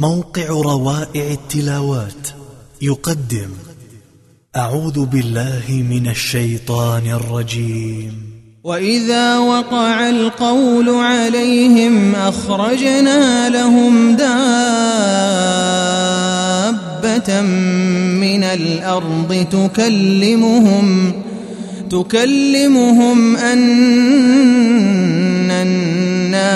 موقع روائع التلاوات يقدم أعوذ بالله من الشيطان الرجيم. وإذا وقع القول عليهم أخرجنا لهم دابة من الأرض تكلمهم تكلمهم أن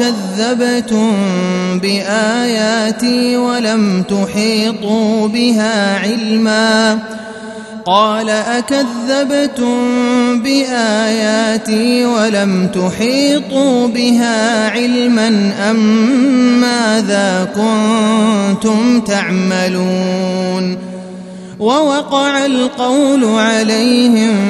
قال أكذبتم بآياتي ولم تحيطوا بها علما. قال أكذبتم بآياتي ولم تحيطوا بها علما أم ماذا كنتم تعملون؟ ووقع القول عليهم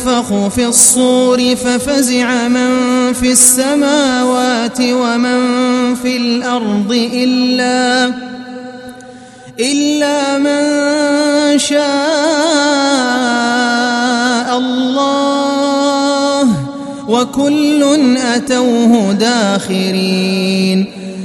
ينفخ في الصور ففزع من في السماوات ومن في الأرض إلا إلا من شاء الله وكل أتوه داخرين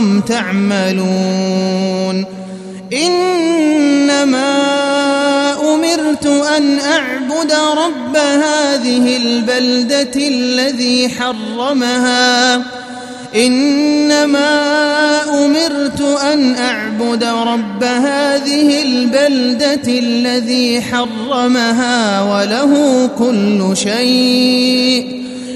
كنتم تعملون. إنما أمرت أن أعبد رب هذه البلدة الذي حرمها. إنما أمرت أن أعبد رب هذه البلدة الذي حرمها وله كل شيء.